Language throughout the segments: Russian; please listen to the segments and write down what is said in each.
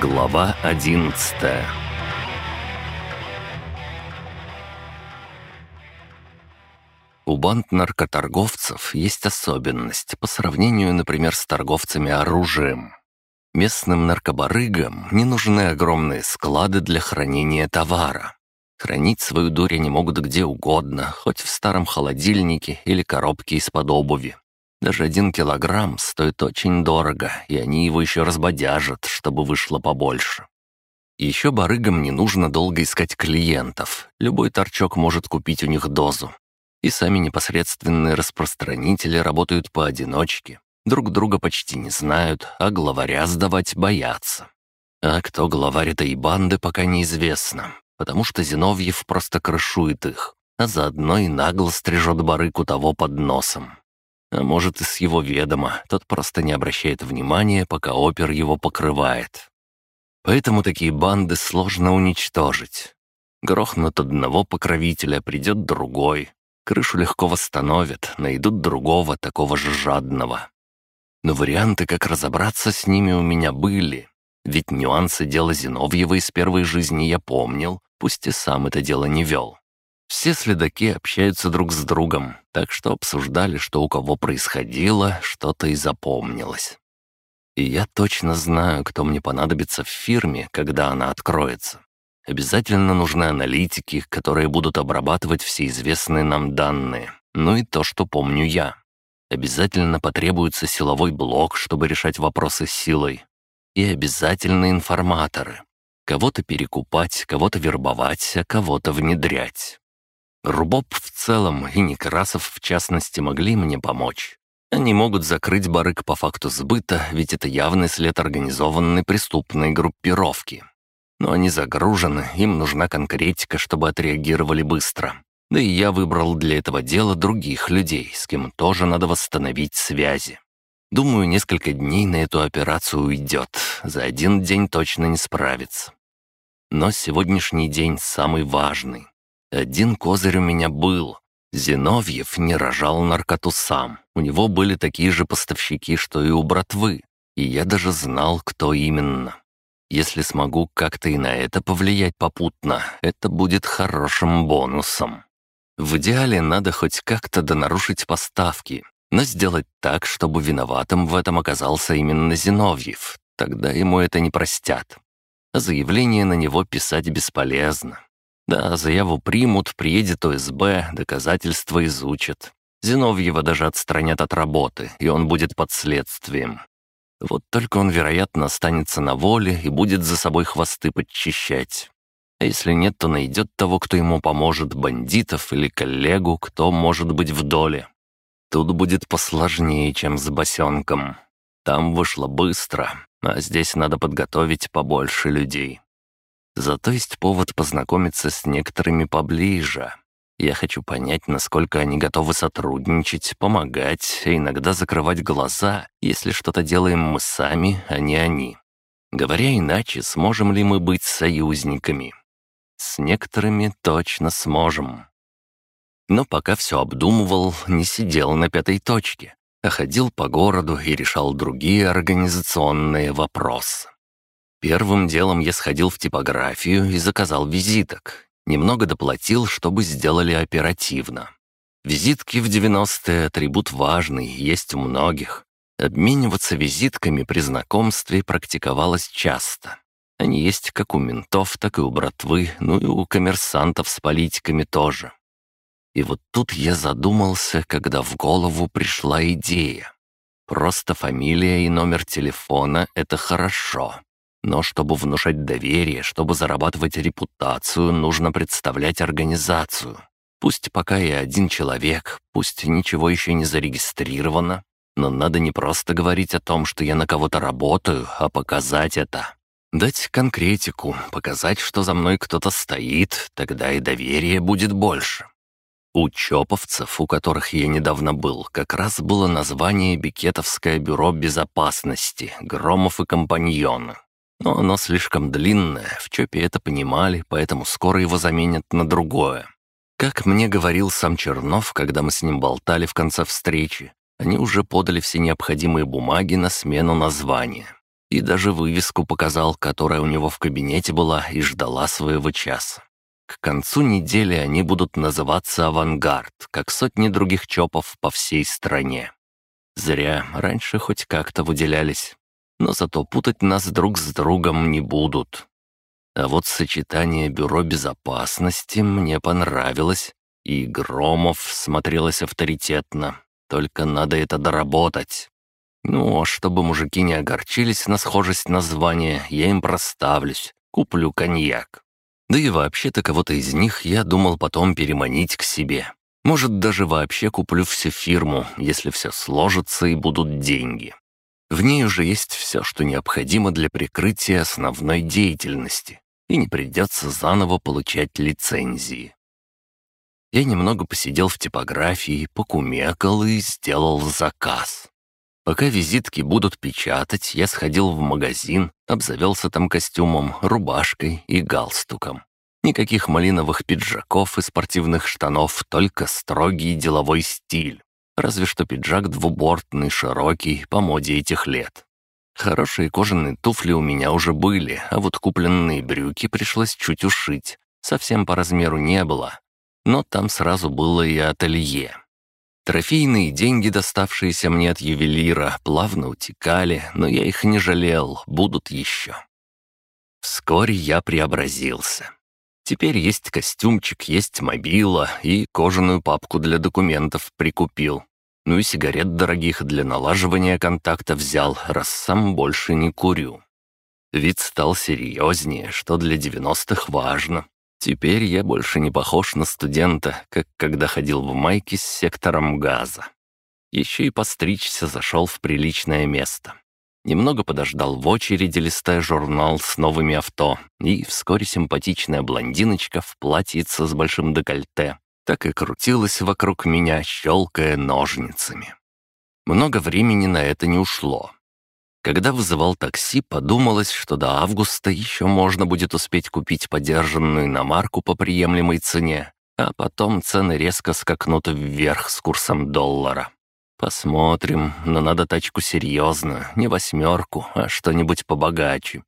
Глава одиннадцатая У банд наркоторговцев есть особенность по сравнению, например, с торговцами оружием. Местным наркобарыгам не нужны огромные склады для хранения товара. Хранить свою дурь они могут где угодно, хоть в старом холодильнике или коробке из-под обуви. Даже один килограмм стоит очень дорого, и они его еще разбодяжат, чтобы вышло побольше. Еще барыгам не нужно долго искать клиентов. Любой торчок может купить у них дозу. И сами непосредственные распространители работают поодиночке. Друг друга почти не знают, а главаря сдавать боятся. А кто главарь этой банды, пока неизвестно, потому что Зиновьев просто крышует их, а заодно и нагло стрижет барыку того под носом. А может, и с его ведома, тот просто не обращает внимания, пока опер его покрывает. Поэтому такие банды сложно уничтожить. Грохнут одного покровителя, придет другой. Крышу легко восстановят, найдут другого, такого же жадного. Но варианты, как разобраться с ними, у меня были. Ведь нюансы дела Зиновьева из первой жизни я помнил, пусть и сам это дело не вел. Все следаки общаются друг с другом, так что обсуждали, что у кого происходило, что-то и запомнилось. И я точно знаю, кто мне понадобится в фирме, когда она откроется. Обязательно нужны аналитики, которые будут обрабатывать все известные нам данные, ну и то, что помню я. Обязательно потребуется силовой блок, чтобы решать вопросы силой. И обязательно информаторы. Кого-то перекупать, кого-то вербовать, а кого-то внедрять. Рубоп в целом и Некрасов в частности могли мне помочь. Они могут закрыть барык по факту сбыта, ведь это явный след организованной преступной группировки. Но они загружены, им нужна конкретика, чтобы отреагировали быстро. Да и я выбрал для этого дела других людей, с кем тоже надо восстановить связи. Думаю, несколько дней на эту операцию уйдет, за один день точно не справится. Но сегодняшний день самый важный. Один козырь у меня был. Зиновьев не рожал наркоту сам. У него были такие же поставщики, что и у братвы. И я даже знал, кто именно. Если смогу как-то и на это повлиять попутно, это будет хорошим бонусом. В идеале надо хоть как-то донарушить поставки, но сделать так, чтобы виноватым в этом оказался именно Зиновьев. Тогда ему это не простят. А заявление на него писать бесполезно. Да, заяву примут, приедет ОСБ, доказательства изучат. Зиновьева даже отстранят от работы, и он будет под следствием. Вот только он, вероятно, останется на воле и будет за собой хвосты подчищать. А если нет, то найдет того, кто ему поможет, бандитов или коллегу, кто может быть в доле. Тут будет посложнее, чем с босенком. Там вышло быстро, а здесь надо подготовить побольше людей. Зато есть повод познакомиться с некоторыми поближе. Я хочу понять, насколько они готовы сотрудничать, помогать, а иногда закрывать глаза, если что-то делаем мы сами, а не они. Говоря иначе, сможем ли мы быть союзниками? С некоторыми точно сможем. Но пока все обдумывал, не сидел на пятой точке, а ходил по городу и решал другие организационные вопросы. Первым делом я сходил в типографию и заказал визиток. Немного доплатил, чтобы сделали оперативно. Визитки в 90-е — атрибут важный, есть у многих. Обмениваться визитками при знакомстве практиковалось часто. Они есть как у ментов, так и у братвы, ну и у коммерсантов с политиками тоже. И вот тут я задумался, когда в голову пришла идея. Просто фамилия и номер телефона — это хорошо. Но чтобы внушать доверие, чтобы зарабатывать репутацию, нужно представлять организацию. Пусть пока и один человек, пусть ничего еще не зарегистрировано, но надо не просто говорить о том, что я на кого-то работаю, а показать это. Дать конкретику, показать, что за мной кто-то стоит, тогда и доверие будет больше. У чоповцев, у которых я недавно был, как раз было название Бикетовское бюро безопасности, Громов и компаньоны. Но оно слишком длинное, в ЧОПе это понимали, поэтому скоро его заменят на другое. Как мне говорил сам Чернов, когда мы с ним болтали в конце встречи, они уже подали все необходимые бумаги на смену названия. И даже вывеску показал, которая у него в кабинете была и ждала своего часа. К концу недели они будут называться «Авангард», как сотни других ЧОПов по всей стране. Зря, раньше хоть как-то выделялись. Но зато путать нас друг с другом не будут. А вот сочетание Бюро безопасности мне понравилось, и Громов смотрелось авторитетно. Только надо это доработать. Ну, а чтобы мужики не огорчились на схожесть названия, я им проставлюсь, куплю коньяк. Да и вообще-то кого-то из них я думал потом переманить к себе. Может, даже вообще куплю всю фирму, если все сложится и будут деньги. В ней уже есть все, что необходимо для прикрытия основной деятельности, и не придется заново получать лицензии. Я немного посидел в типографии, покумекал и сделал заказ. Пока визитки будут печатать, я сходил в магазин, обзавелся там костюмом, рубашкой и галстуком. Никаких малиновых пиджаков и спортивных штанов, только строгий деловой стиль. Разве что пиджак двубортный, широкий, по моде этих лет. Хорошие кожаные туфли у меня уже были, а вот купленные брюки пришлось чуть ушить. Совсем по размеру не было. Но там сразу было и ателье. Трофейные деньги, доставшиеся мне от ювелира, плавно утекали, но я их не жалел, будут еще. Вскоре я преобразился. Теперь есть костюмчик, есть мобила и кожаную папку для документов прикупил. Ну и сигарет дорогих для налаживания контакта взял, раз сам больше не курю. Вид стал серьезнее, что для девяностых важно. Теперь я больше не похож на студента, как когда ходил в майке с сектором газа. Еще и постричься зашел в приличное место. Немного подождал в очереди, листая журнал с новыми авто, и вскоре симпатичная блондиночка в платьице с большим декольте так и крутилась вокруг меня, щелкая ножницами. Много времени на это не ушло. Когда вызывал такси, подумалось, что до августа еще можно будет успеть купить подержанную иномарку по приемлемой цене, а потом цены резко скакнут вверх с курсом доллара. Посмотрим, но надо тачку серьезную, не восьмерку, а что-нибудь побогаче.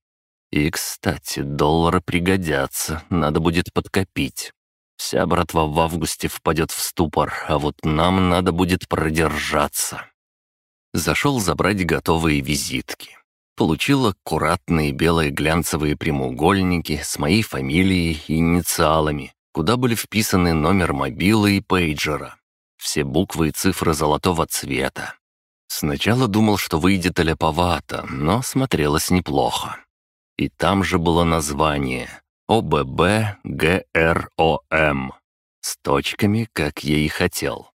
И, кстати, доллары пригодятся, надо будет подкопить. Вся братва в августе впадет в ступор, а вот нам надо будет продержаться. Зашел забрать готовые визитки. Получил аккуратные белые глянцевые прямоугольники с моей фамилией и инициалами, куда были вписаны номер мобилы и пейджера. Все буквы и цифры золотого цвета. Сначала думал, что выйдет аляповато, но смотрелось неплохо. И там же было название ОББ ГРОМ с точками, как я и хотел.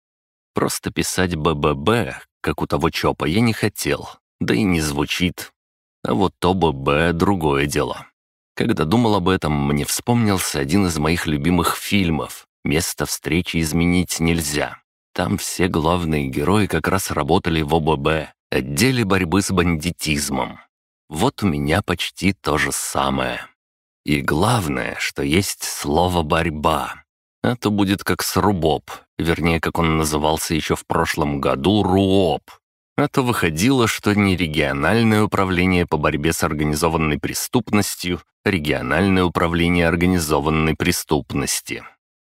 Просто писать БББ как у того ЧОПа, я не хотел, да и не звучит. А вот ОББ — другое дело. Когда думал об этом, мне вспомнился один из моих любимых фильмов «Место встречи изменить нельзя». Там все главные герои как раз работали в ОББ, отделе борьбы с бандитизмом. Вот у меня почти то же самое. И главное, что есть слово «борьба». А то будет как с РУБОП, вернее, как он назывался еще в прошлом году, РУОП. А то выходило, что не региональное управление по борьбе с организованной преступностью, а региональное управление организованной преступности.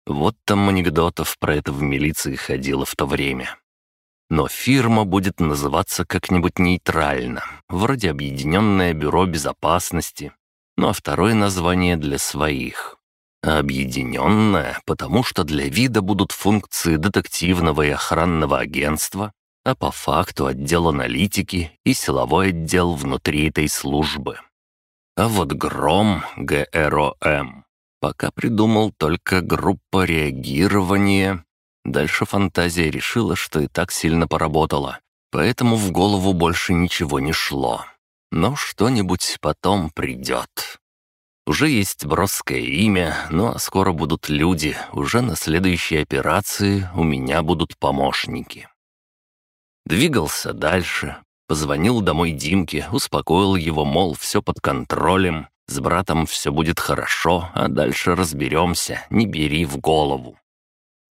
Вот там анекдотов про это в милиции ходило в то время. Но фирма будет называться как-нибудь нейтрально, вроде Объединенное бюро безопасности, ну а второе название для своих объединенная, потому что для вида будут функции детективного и охранного агентства, а по факту отдел аналитики и силовой отдел внутри этой службы. А вот ГРОМ, ГРОМ, пока придумал только группа реагирования. Дальше фантазия решила, что и так сильно поработала, поэтому в голову больше ничего не шло. Но что-нибудь потом придет. Уже есть броское имя, ну а скоро будут люди. Уже на следующей операции у меня будут помощники. Двигался дальше. Позвонил домой Димке, успокоил его, мол, все под контролем. С братом все будет хорошо, а дальше разберемся, не бери в голову.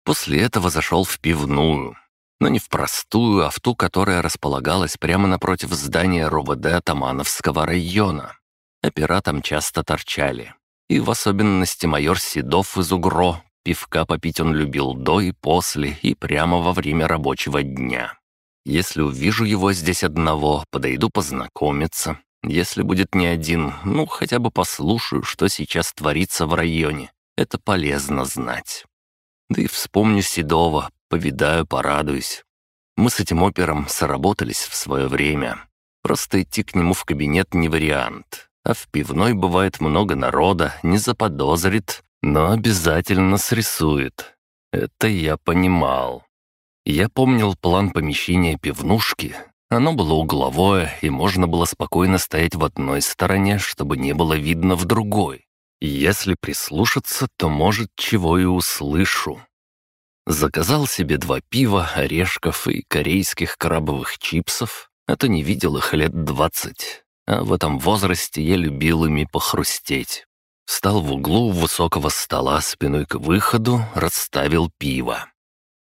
После этого зашел в пивную. но не в простую, а в ту, которая располагалась прямо напротив здания РОВД Атамановского района. Опера там часто торчали. И в особенности майор Седов из УГРО. Пивка попить он любил до и после, и прямо во время рабочего дня. Если увижу его здесь одного, подойду познакомиться. Если будет не один, ну, хотя бы послушаю, что сейчас творится в районе. Это полезно знать. Да и вспомню Седова, повидаю, порадуюсь. Мы с этим опером сработались в свое время. Просто идти к нему в кабинет не вариант. А в пивной бывает много народа, не заподозрит, но обязательно срисует. Это я понимал. Я помнил план помещения пивнушки. Оно было угловое, и можно было спокойно стоять в одной стороне, чтобы не было видно в другой. Если прислушаться, то, может, чего и услышу. Заказал себе два пива, орешков и корейских крабовых чипсов, а то не видел их лет двадцать. А в этом возрасте я любил ими похрустеть. Встал в углу высокого стола спиной к выходу, расставил пиво.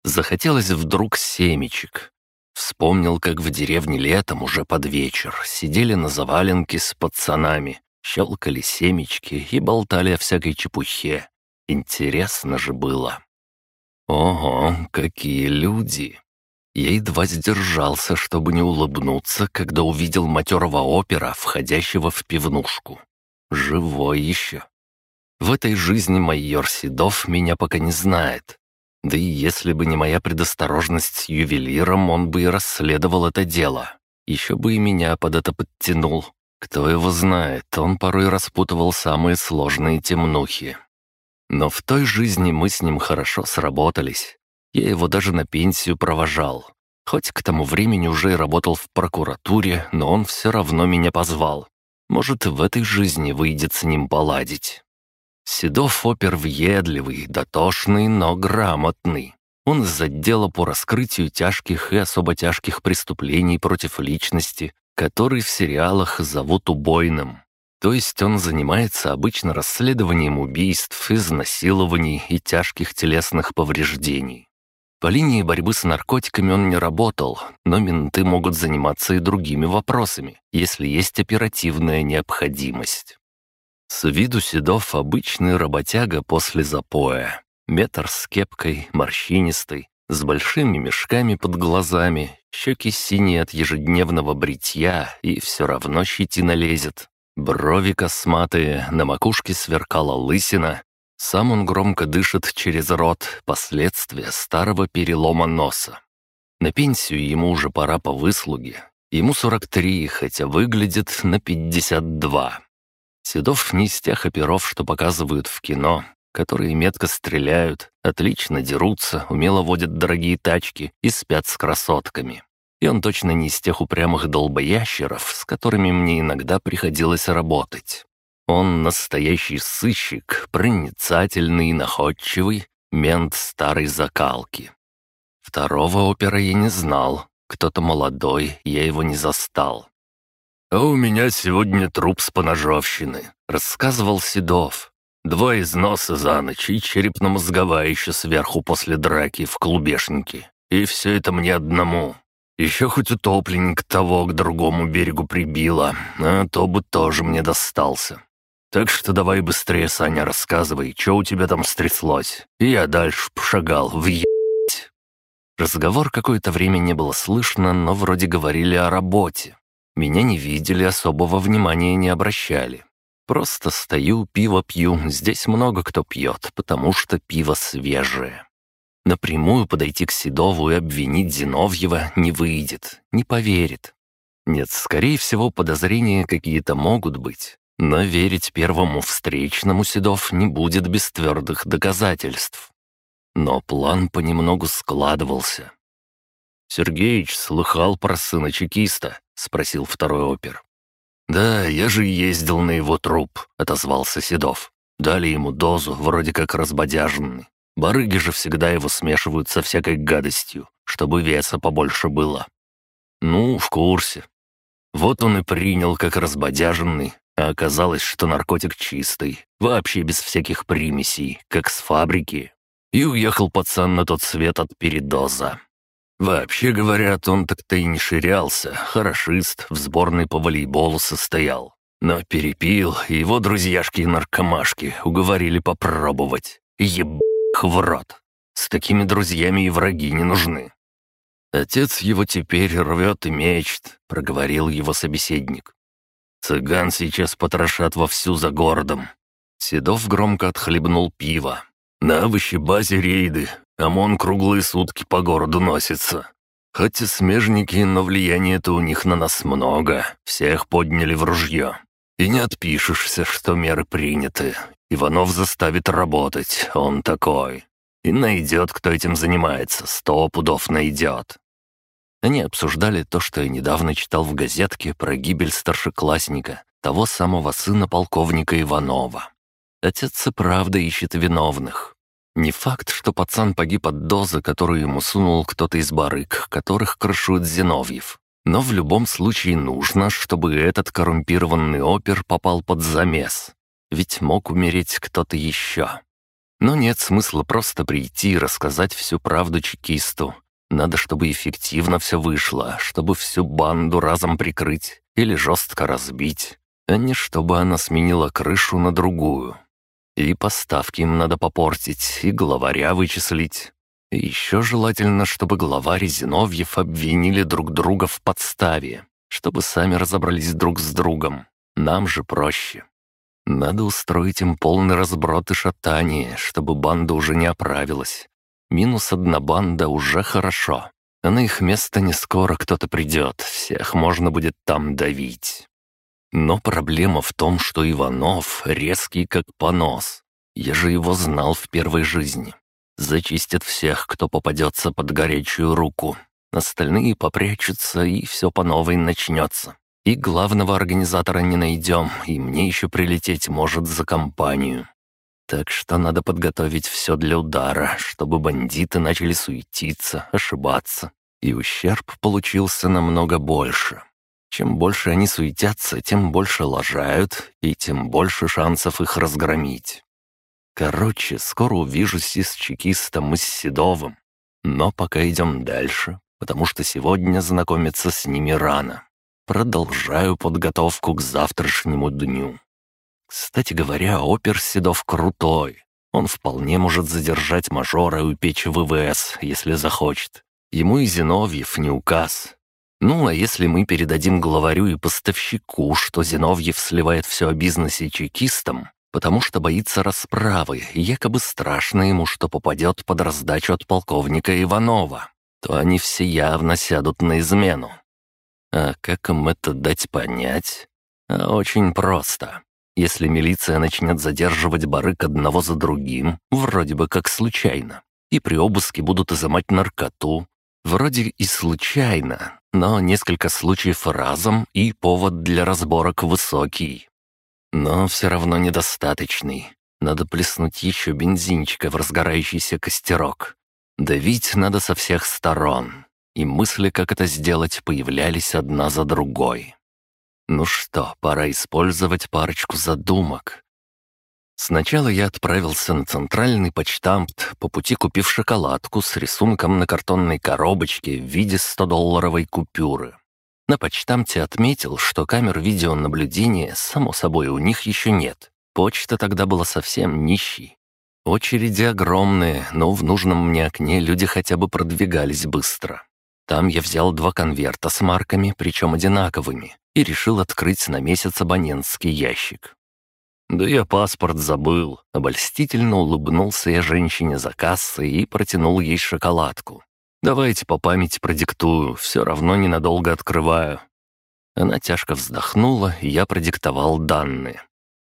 Захотелось вдруг семечек. Вспомнил, как в деревне летом уже под вечер сидели на заваленке с пацанами, щелкали семечки и болтали о всякой чепухе. Интересно же было. Ого, какие люди! Я едва сдержался, чтобы не улыбнуться, когда увидел матерого опера, входящего в пивнушку. Живой еще. В этой жизни майор Седов меня пока не знает. Да и если бы не моя предосторожность с ювелиром, он бы и расследовал это дело. Еще бы и меня под это подтянул. Кто его знает, он порой распутывал самые сложные темнухи. Но в той жизни мы с ним хорошо сработались. Я его даже на пенсию провожал. Хоть к тому времени уже и работал в прокуратуре, но он все равно меня позвал. Может, в этой жизни выйдет с ним поладить. Седов опер въедливый, дотошный, но грамотный. Он из отдела по раскрытию тяжких и особо тяжких преступлений против личности, который в сериалах зовут убойным. То есть он занимается обычно расследованием убийств, изнасилований и тяжких телесных повреждений. По линии борьбы с наркотиками он не работал, но менты могут заниматься и другими вопросами, если есть оперативная необходимость. С виду Седов обычный работяга после запоя. Метр с кепкой, морщинистый, с большими мешками под глазами, щеки синие от ежедневного бритья, и все равно щетина лезет. Брови косматые, на макушке сверкала лысина. Сам он громко дышит через рот, последствия старого перелома носа. На пенсию ему уже пора по выслуге. Ему 43, хотя выглядит на 52. Седов не из тех оперов, что показывают в кино, которые метко стреляют, отлично дерутся, умело водят дорогие тачки и спят с красотками. И он точно не из тех упрямых долбоящеров, с которыми мне иногда приходилось работать. Он настоящий сыщик, проницательный и находчивый, мент старой закалки. Второго опера я не знал, кто-то молодой, я его не застал. «А у меня сегодня труп с поножовщины», — рассказывал Седов. Два износа за ночь и черепно-мозговая еще сверху после драки в клубешнике. И все это мне одному. Еще хоть утопленник того к другому берегу прибило, а то бы тоже мне достался. Так что давай быстрее, Саня, рассказывай, что у тебя там стряслось. И я дальше пошагал в. Разговор какое-то время не было слышно, но вроде говорили о работе. Меня не видели, особого внимания не обращали. Просто стою, пиво пью, здесь много кто пьет, потому что пиво свежее. Напрямую подойти к Седову и обвинить Зиновьева не выйдет, не поверит. Нет, скорее всего, подозрения какие-то могут быть, но верить первому встречному Седов не будет без твердых доказательств. Но план понемногу складывался. «Сергеич слыхал про сына чекиста?» — спросил второй опер. «Да, я же ездил на его труп», — отозвался Седов. Дали ему дозу, вроде как разбодяженный. Барыги же всегда его смешивают со всякой гадостью, чтобы веса побольше было. Ну, в курсе. Вот он и принял как разбодяженный, а оказалось, что наркотик чистый, вообще без всяких примесей, как с фабрики. И уехал пацан на тот свет от передоза. Вообще, говорят, он так-то и не ширялся, хорошист, в сборной по волейболу состоял. Но перепил, и его друзьяшки-наркомашки уговорили попробовать. Еб в рот. С такими друзьями и враги не нужны. «Отец его теперь рвет и мечет», — проговорил его собеседник. «Цыган сейчас потрошат вовсю за городом». Седов громко отхлебнул пиво. «На овощебазе рейды, ОМОН круглые сутки по городу носится. Хоть и смежники, но влияния-то у них на нас много, всех подняли в ружье. И не отпишешься, что меры приняты. Иванов заставит работать, он такой. И найдет, кто этим занимается, сто пудов найдет. Они обсуждали то, что я недавно читал в газетке про гибель старшеклассника, того самого сына полковника Иванова. Отец и правда ищет виновных. Не факт, что пацан погиб от дозы, которую ему сунул кто-то из барыг, которых крышует Зиновьев. Но в любом случае нужно, чтобы этот коррумпированный опер попал под замес. Ведь мог умереть кто-то еще. Но нет смысла просто прийти и рассказать всю правду чекисту. Надо, чтобы эффективно все вышло, чтобы всю банду разом прикрыть или жестко разбить, а не чтобы она сменила крышу на другую. И поставки им надо попортить, и главаря вычислить. И еще желательно, чтобы главарь Зиновьев обвинили друг друга в подставе, чтобы сами разобрались друг с другом. Нам же проще. Надо устроить им полный разброд и шатание, чтобы банда уже не оправилась. Минус одна банда уже хорошо. А на их место не скоро кто-то придет, всех можно будет там давить. Но проблема в том, что Иванов резкий как понос. Я же его знал в первой жизни. Зачистят всех, кто попадется под горячую руку. Остальные попрячутся, и все по новой начнется. И главного организатора не найдем, и мне еще прилететь может за компанию. Так что надо подготовить все для удара, чтобы бандиты начали суетиться, ошибаться. И ущерб получился намного больше. Чем больше они суетятся, тем больше лажают, и тем больше шансов их разгромить. Короче, скоро увижусь и с чекистом, и с Седовым. Но пока идем дальше, потому что сегодня знакомиться с ними рано. Продолжаю подготовку к завтрашнему дню. Кстати говоря, опер Седов крутой. Он вполне может задержать мажора и упечь ВВС, если захочет. Ему и Зиновьев не указ. Ну, а если мы передадим главарю и поставщику, что Зиновьев сливает все о бизнесе чекистам, потому что боится расправы, и якобы страшно ему, что попадет под раздачу от полковника Иванова, то они все явно сядут на измену. А как им это дать понять? А очень просто. Если милиция начнет задерживать барык одного за другим, вроде бы как случайно, и при обыске будут изымать наркоту, вроде и случайно, но несколько случаев разом и повод для разборок высокий. Но все равно недостаточный. Надо плеснуть еще бензинчика в разгорающийся костерок. Давить надо со всех сторон и мысли, как это сделать, появлялись одна за другой. Ну что, пора использовать парочку задумок. Сначала я отправился на центральный почтамт, по пути купив шоколадку с рисунком на картонной коробочке в виде 100-долларовой купюры. На почтамте отметил, что камер видеонаблюдения, само собой, у них еще нет. Почта тогда была совсем нищей. Очереди огромные, но в нужном мне окне люди хотя бы продвигались быстро. Там я взял два конверта с марками, причем одинаковыми, и решил открыть на месяц абонентский ящик. «Да я паспорт забыл», — обольстительно улыбнулся я женщине за кассой и протянул ей шоколадку. «Давайте по памяти продиктую, все равно ненадолго открываю». Она тяжко вздохнула, и я продиктовал данные.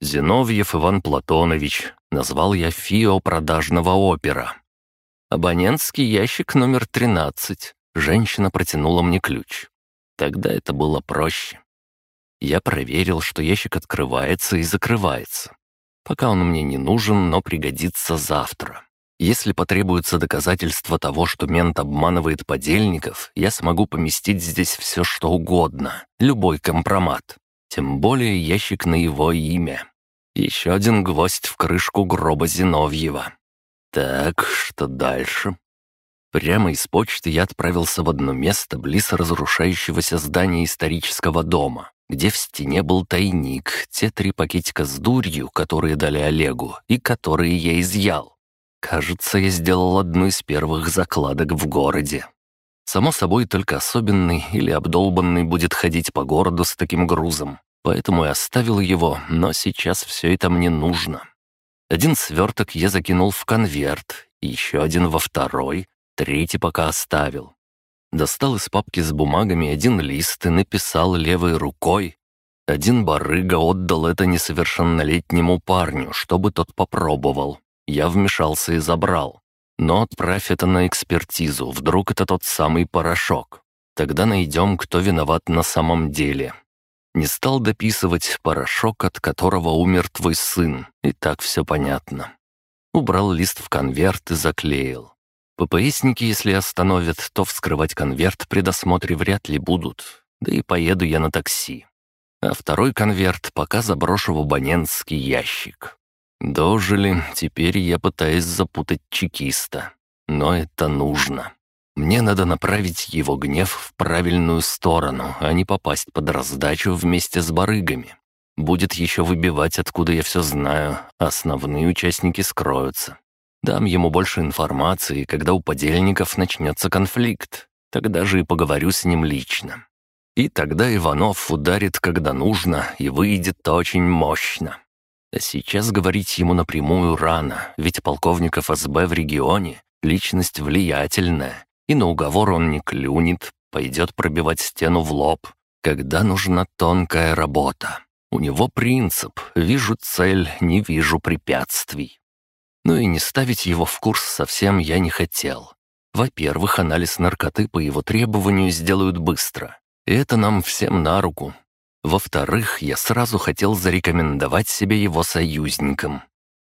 «Зиновьев Иван Платонович», назвал я ФИО продажного опера. «Абонентский ящик номер 13», Женщина протянула мне ключ. Тогда это было проще. Я проверил, что ящик открывается и закрывается. Пока он мне не нужен, но пригодится завтра. Если потребуется доказательство того, что мент обманывает подельников, я смогу поместить здесь все, что угодно, любой компромат. Тем более ящик на его имя. Еще один гвоздь в крышку гроба Зиновьева. Так, что дальше? Прямо из почты я отправился в одно место близ разрушающегося здания исторического дома, где в стене был тайник, те три пакетика с дурью, которые дали Олегу, и которые я изъял. Кажется, я сделал одну из первых закладок в городе. Само собой, только особенный или обдолбанный будет ходить по городу с таким грузом, поэтому я оставил его, но сейчас все это мне нужно. Один сверток я закинул в конверт, еще один во второй, третий пока оставил. Достал из папки с бумагами один лист и написал левой рукой. Один барыга отдал это несовершеннолетнему парню, чтобы тот попробовал. Я вмешался и забрал. Но отправь это на экспертизу, вдруг это тот самый порошок. Тогда найдем, кто виноват на самом деле. Не стал дописывать порошок, от которого умер твой сын, и так все понятно. Убрал лист в конверт и заклеил. ППСники, если остановят, то вскрывать конверт при досмотре вряд ли будут. Да и поеду я на такси. А второй конверт пока заброшу в абонентский ящик. Дожили, теперь я пытаюсь запутать чекиста. Но это нужно. Мне надо направить его гнев в правильную сторону, а не попасть под раздачу вместе с барыгами. Будет еще выбивать, откуда я все знаю, основные участники скроются. Дам ему больше информации, когда у подельников начнется конфликт. Тогда же и поговорю с ним лично. И тогда Иванов ударит, когда нужно, и выйдет очень мощно. А сейчас говорить ему напрямую рано, ведь полковник ФСБ в регионе — личность влиятельная, и на уговор он не клюнет, пойдет пробивать стену в лоб, когда нужна тонкая работа. У него принцип «вижу цель, не вижу препятствий». Ну и не ставить его в курс совсем я не хотел. Во-первых, анализ наркоты по его требованию сделают быстро. И это нам всем на руку. Во-вторых, я сразу хотел зарекомендовать себя его союзником.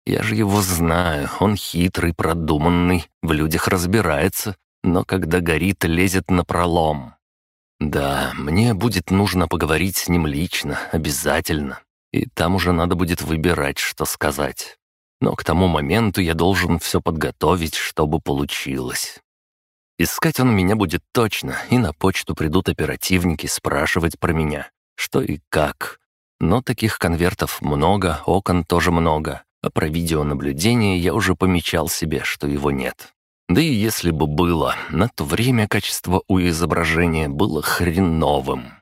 Я же его знаю, он хитрый, продуманный, в людях разбирается, но когда горит, лезет на пролом. Да, мне будет нужно поговорить с ним лично, обязательно. И там уже надо будет выбирать, что сказать но к тому моменту я должен все подготовить, чтобы получилось. Искать он меня будет точно, и на почту придут оперативники спрашивать про меня, что и как. Но таких конвертов много, окон тоже много, а про видеонаблюдение я уже помечал себе, что его нет. Да и если бы было, на то время качество у изображения было хреновым.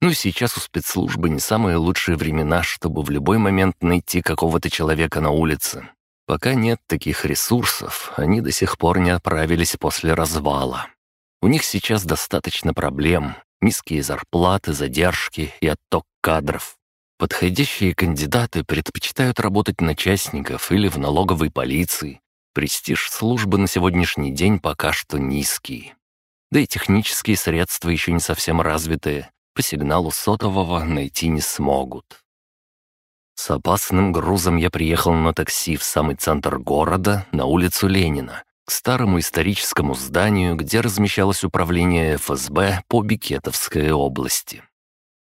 Ну, сейчас у спецслужбы не самые лучшие времена, чтобы в любой момент найти какого-то человека на улице. Пока нет таких ресурсов, они до сих пор не отправились после развала. У них сейчас достаточно проблем, низкие зарплаты, задержки и отток кадров. Подходящие кандидаты предпочитают работать на частников или в налоговой полиции. Престиж службы на сегодняшний день пока что низкий. Да и технические средства еще не совсем развитые, по сигналу сотового найти не смогут. С опасным грузом я приехал на такси в самый центр города, на улицу Ленина, к старому историческому зданию, где размещалось управление ФСБ по Бикетовской области.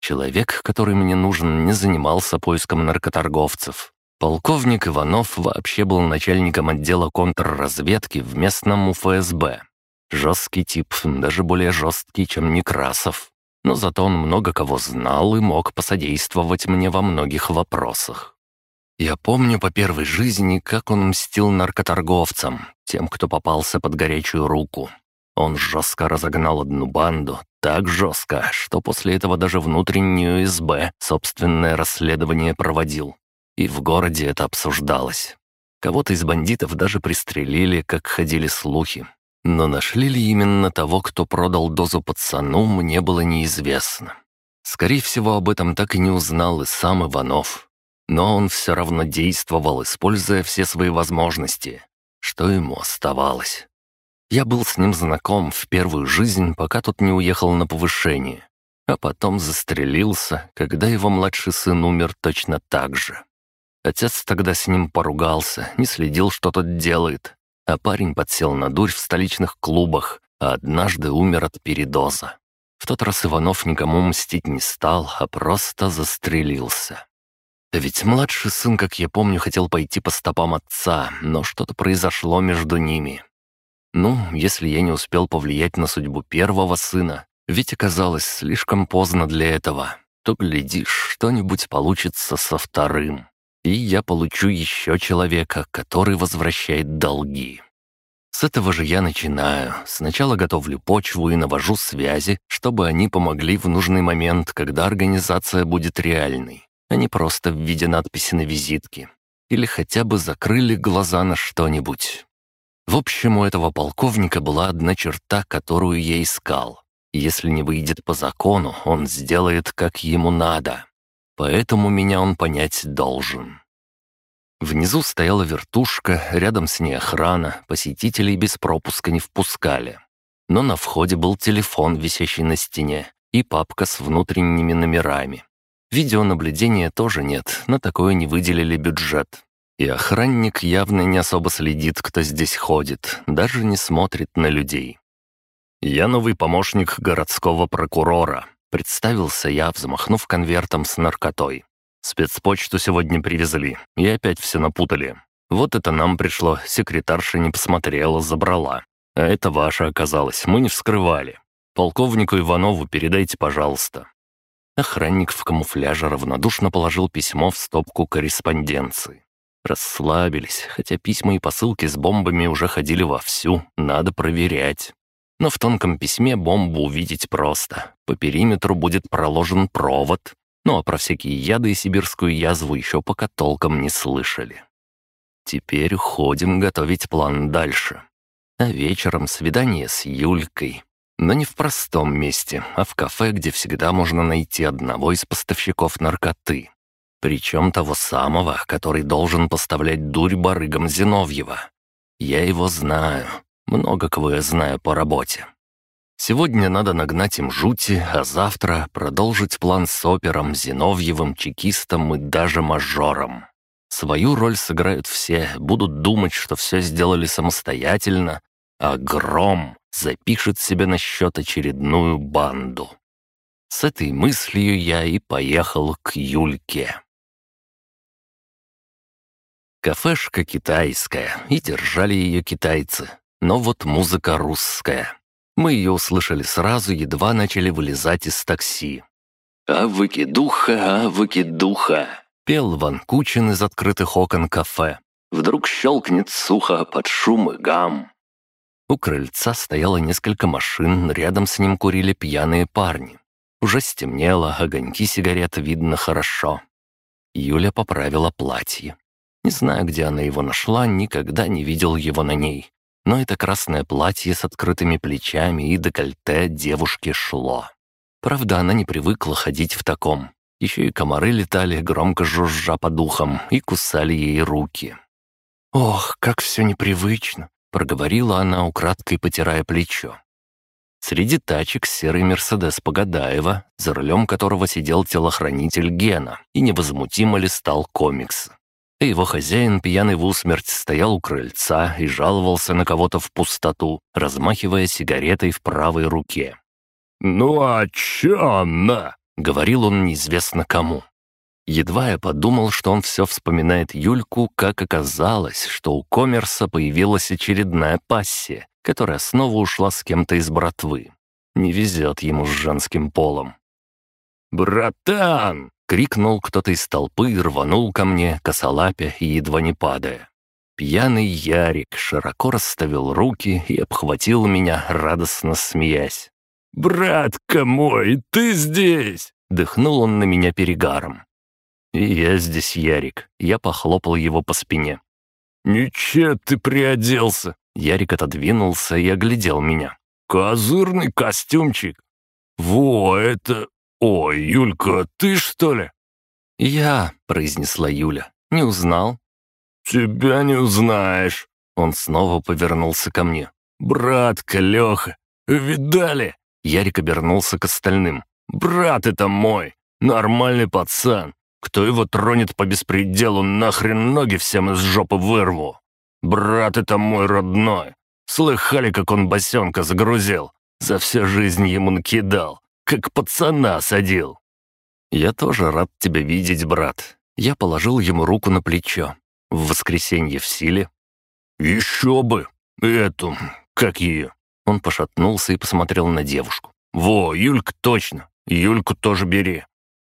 Человек, который мне нужен, не занимался поиском наркоторговцев. Полковник Иванов вообще был начальником отдела контрразведки в местном ФСБ. Жесткий тип, даже более жесткий, чем Некрасов но зато он много кого знал и мог посодействовать мне во многих вопросах. Я помню по первой жизни, как он мстил наркоторговцам, тем, кто попался под горячую руку. Он жестко разогнал одну банду, так жестко, что после этого даже внутреннюю СБ собственное расследование проводил. И в городе это обсуждалось. Кого-то из бандитов даже пристрелили, как ходили слухи. Но нашли ли именно того, кто продал дозу пацану, мне было неизвестно. Скорее всего, об этом так и не узнал и сам Иванов. Но он все равно действовал, используя все свои возможности. Что ему оставалось? Я был с ним знаком в первую жизнь, пока тот не уехал на повышение. А потом застрелился, когда его младший сын умер точно так же. Отец тогда с ним поругался, не следил, что тот делает, а парень подсел на дурь в столичных клубах, а однажды умер от передоза. В тот раз Иванов никому мстить не стал, а просто застрелился. Ведь младший сын, как я помню, хотел пойти по стопам отца, но что-то произошло между ними. Ну, если я не успел повлиять на судьбу первого сына, ведь оказалось слишком поздно для этого, то, глядишь, что-нибудь получится со вторым. И я получу еще человека, который возвращает долги. С этого же я начинаю. Сначала готовлю почву и навожу связи, чтобы они помогли в нужный момент, когда организация будет реальной, а не просто в виде надписи на визитке. Или хотя бы закрыли глаза на что-нибудь. В общем, у этого полковника была одна черта, которую я искал. Если не выйдет по закону, он сделает, как ему надо. Поэтому меня он понять должен. Внизу стояла вертушка, рядом с ней охрана, посетителей без пропуска не впускали. Но на входе был телефон, висящий на стене, и папка с внутренними номерами. Видеонаблюдения тоже нет, на такое не выделили бюджет. И охранник явно не особо следит, кто здесь ходит, даже не смотрит на людей. «Я новый помощник городского прокурора», — представился я, взмахнув конвертом с наркотой. Спецпочту сегодня привезли, и опять все напутали. Вот это нам пришло, секретарша не посмотрела, забрала. А это ваше оказалось, мы не вскрывали. Полковнику Иванову передайте, пожалуйста». Охранник в камуфляже равнодушно положил письмо в стопку корреспонденции. Расслабились, хотя письма и посылки с бомбами уже ходили вовсю, надо проверять. Но в тонком письме бомбу увидеть просто. По периметру будет проложен провод, ну а про всякие яды и сибирскую язву еще пока толком не слышали. Теперь уходим готовить план дальше. А вечером свидание с Юлькой. Но не в простом месте, а в кафе, где всегда можно найти одного из поставщиков наркоты. Причем того самого, который должен поставлять дурь барыгам Зиновьева. Я его знаю. Много кого я знаю по работе. Сегодня надо нагнать им жути, а завтра продолжить план с опером, Зиновьевым, чекистом и даже мажором. Свою роль сыграют все, будут думать, что все сделали самостоятельно, а Гром запишет себе на счет очередную банду. С этой мыслью я и поехал к Юльке. Кафешка китайская, и держали ее китайцы, но вот музыка русская. Мы ее услышали сразу, едва начали вылезать из такси. «А выкидуха, а выкидуха!» — пел Ван Кучин из открытых окон кафе. «Вдруг щелкнет сухо под шум и гам». У крыльца стояло несколько машин, рядом с ним курили пьяные парни. Уже стемнело, огоньки сигарет видно хорошо. Юля поправила платье. Не знаю, где она его нашла, никогда не видел его на ней но это красное платье с открытыми плечами и декольте девушке шло. Правда, она не привыкла ходить в таком. Еще и комары летали, громко жужжа по духам, и кусали ей руки. «Ох, как все непривычно!» — проговорила она, украдкой потирая плечо. Среди тачек серый «Мерседес» Погадаева, за рулем которого сидел телохранитель Гена и невозмутимо листал комиксы а его хозяин, пьяный в усмерть, стоял у крыльца и жаловался на кого-то в пустоту, размахивая сигаретой в правой руке. «Ну а чё она?» — говорил он неизвестно кому. Едва я подумал, что он все вспоминает Юльку, как оказалось, что у Коммерса появилась очередная пассия, которая снова ушла с кем-то из братвы. Не везет ему с женским полом. «Братан!» — крикнул кто-то из толпы и рванул ко мне, косолапя и едва не падая. Пьяный Ярик широко расставил руки и обхватил меня, радостно смеясь. «Братка мой, ты здесь!» — дыхнул он на меня перегаром. «И я здесь, Ярик». Я похлопал его по спине. «Ничего ты приоделся!» Ярик отодвинулся и оглядел меня. «Козырный костюмчик!» «Во, это «Ой, Юлька, ты что ли?» «Я», — произнесла Юля. «Не узнал?» «Тебя не узнаешь». Он снова повернулся ко мне. «Братка Леха, видали?» Ярик обернулся к остальным. «Брат это мой, нормальный пацан. Кто его тронет по беспределу, нахрен ноги всем из жопы вырву. Брат это мой родной. Слыхали, как он босенка загрузил? За всю жизнь ему накидал как пацана садил». «Я тоже рад тебя видеть, брат». Я положил ему руку на плечо. «В воскресенье в силе?» «Еще бы! Эту... как ее?» Он пошатнулся и посмотрел на девушку. «Во, Юлька точно. Юльку тоже бери.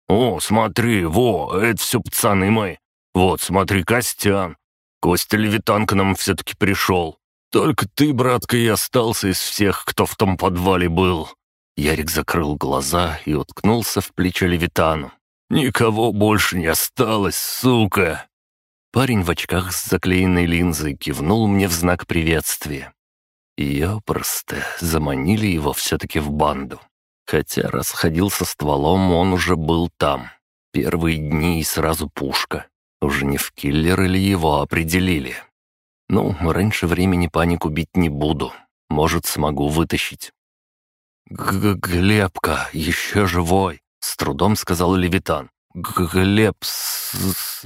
О, смотри, во, это все пацаны мои. Вот, смотри, Костян. Костя Левитан к нам все-таки пришел. Только ты, братка, и остался из всех, кто в том подвале был». Ярик закрыл глаза и уткнулся в плечо Левитану. «Никого больше не осталось, сука!» Парень в очках с заклеенной линзой кивнул мне в знак приветствия. просто заманили его все-таки в банду. Хотя расходил со стволом, он уже был там. Первые дни и сразу пушка. Уже не в киллер или его определили. Ну, раньше времени панику бить не буду. Может, смогу вытащить. Г «Глебка, еще живой!» — с трудом сказал Левитан. «Глеб, с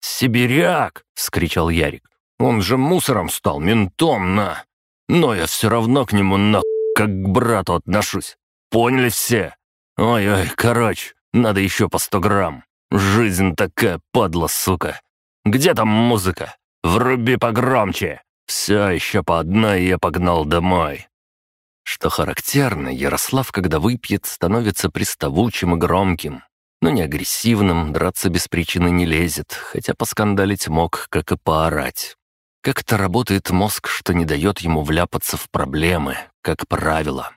«Сибиряк!» — вскричал Ярик. «Он же мусором стал, ментом, на! Но я все равно к нему на как к брату отношусь. Поняли все? Ой-ой, короче, надо еще по сто грамм. Жизнь такая падла, сука. Где там музыка? Вруби погромче. Все, еще по одной, я погнал домой». Что характерно, Ярослав, когда выпьет, становится приставучим и громким но не агрессивным, драться без причины не лезет, хотя поскандалить мог, как и поорать. Как-то работает мозг, что не дает ему вляпаться в проблемы, как правило.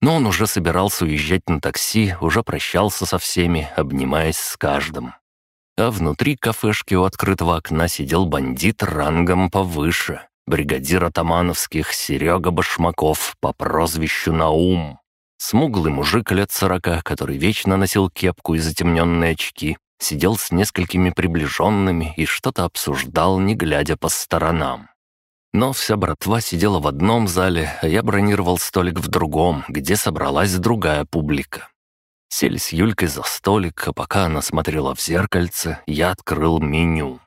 Но он уже собирался уезжать на такси, уже прощался со всеми, обнимаясь с каждым. А внутри кафешки у открытого окна сидел бандит рангом повыше, бригадир атамановских Серега Башмаков по прозвищу Наум. Смуглый мужик лет сорока, который вечно носил кепку и затемненные очки, сидел с несколькими приближенными и что-то обсуждал, не глядя по сторонам. Но вся братва сидела в одном зале, а я бронировал столик в другом, где собралась другая публика. Сели с Юлькой за столик, а пока она смотрела в зеркальце, я открыл меню.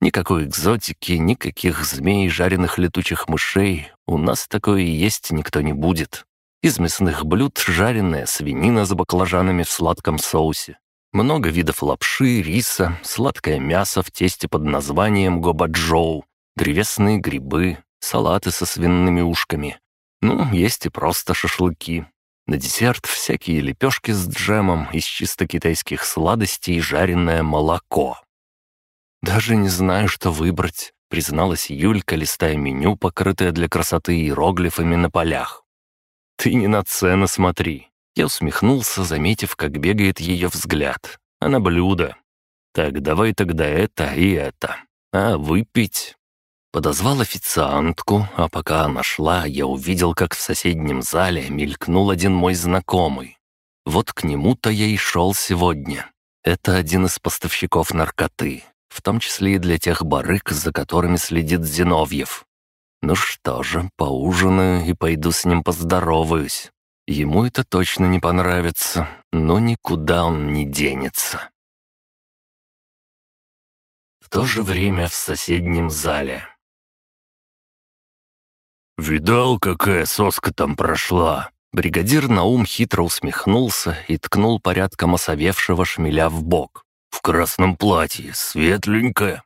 Никакой экзотики, никаких змей, жареных летучих мышей. У нас такое и есть никто не будет. Из мясных блюд жареная свинина с баклажанами в сладком соусе. Много видов лапши, риса, сладкое мясо в тесте под названием гобаджоу, древесные грибы, салаты со свиными ушками. Ну, есть и просто шашлыки. На десерт всякие лепешки с джемом из чисто китайских сладостей и жареное молоко. «Даже не знаю, что выбрать», — призналась Юлька, листая меню, покрытое для красоты иероглифами на полях. «Ты не на цены смотри». Я усмехнулся, заметив, как бегает ее взгляд. Она блюдо. «Так, давай тогда это и это. А выпить?» Подозвал официантку, а пока она шла, я увидел, как в соседнем зале мелькнул один мой знакомый. Вот к нему-то я и шел сегодня. Это один из поставщиков наркоты, в том числе и для тех барыг, за которыми следит Зиновьев. Ну что же, поужинаю и пойду с ним поздороваюсь. Ему это точно не понравится, но никуда он не денется. В то же время в соседнем зале. «Видал, какая соска там прошла?» Бригадир Наум хитро усмехнулся и ткнул порядком осовевшего шмеля в бок. «В красном платье, светленькая».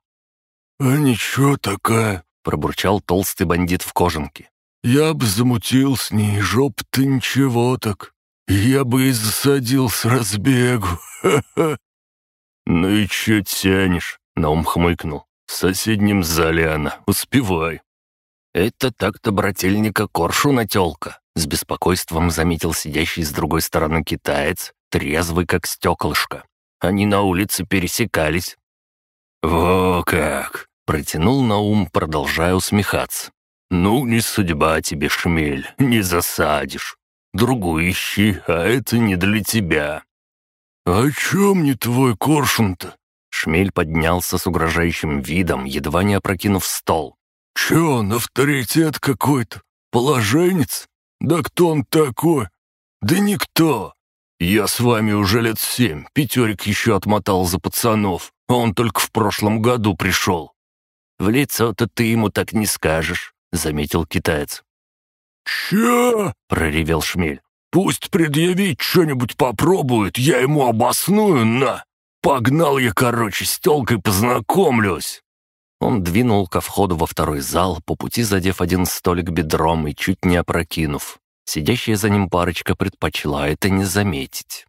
«А ничего такая», Пробурчал толстый бандит в кожанке. «Я б замутил с ней, жоп ты ничего так. Я бы и засадил с разбегу. Ха-ха!» «Ну и чё тянешь?» — Наум хмыкнул. «В соседнем зале она. Успевай». «Это так-то брательника коршуна тёлка», — с беспокойством заметил сидящий с другой стороны китаец, трезвый как стеклышко. Они на улице пересекались. «Во как! Протянул на ум, продолжая усмехаться. «Ну, не судьба тебе, шмель, не засадишь. Другую ищи, а это не для тебя». «А чё мне твой коршун-то?» Шмель поднялся с угрожающим видом, едва не опрокинув стол. «Чё он, авторитет какой-то? Положенец? Да кто он такой? Да никто. Я с вами уже лет семь, пятерик еще отмотал за пацанов, а он только в прошлом году пришел. «В лицо-то ты ему так не скажешь», — заметил китаец. «Чё?» — проревел Шмель. «Пусть предъявить что-нибудь попробует, я ему обосную, на! Погнал я, короче, с тёлкой познакомлюсь!» Он двинул ко входу во второй зал, по пути задев один столик бедром и чуть не опрокинув. Сидящая за ним парочка предпочла это не заметить.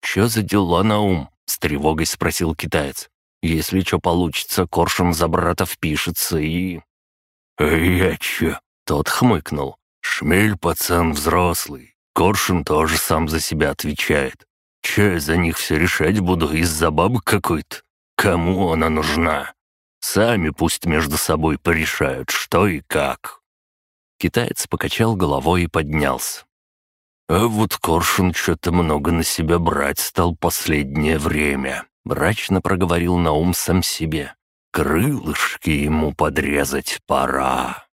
«Чё за дела, Наум?» — с тревогой спросил китаец. «Если что получится, Коршун за брата впишется и...» «А я чё?» — тот хмыкнул. «Шмель пацан взрослый. Коршун тоже сам за себя отвечает. Че я за них все решать буду из-за бабы какой-то? Кому она нужна? Сами пусть между собой порешают, что и как». Китаец покачал головой и поднялся. «А вот Коршун что-то много на себя брать стал последнее время», — мрачно проговорил Наум сам себе. «Крылышки ему подрезать пора».